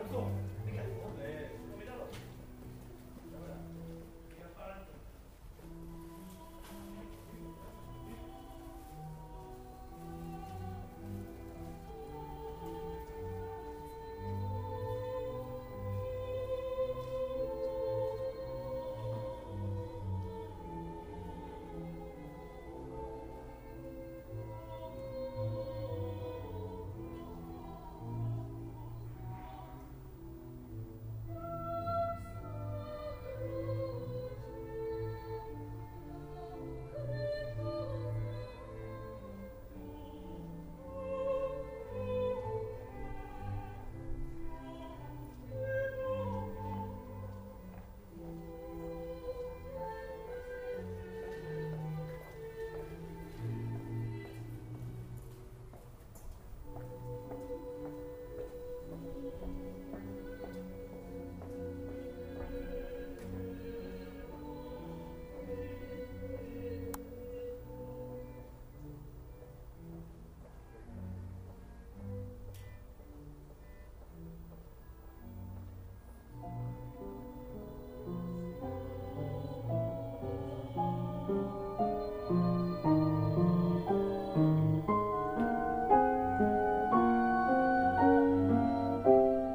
없어.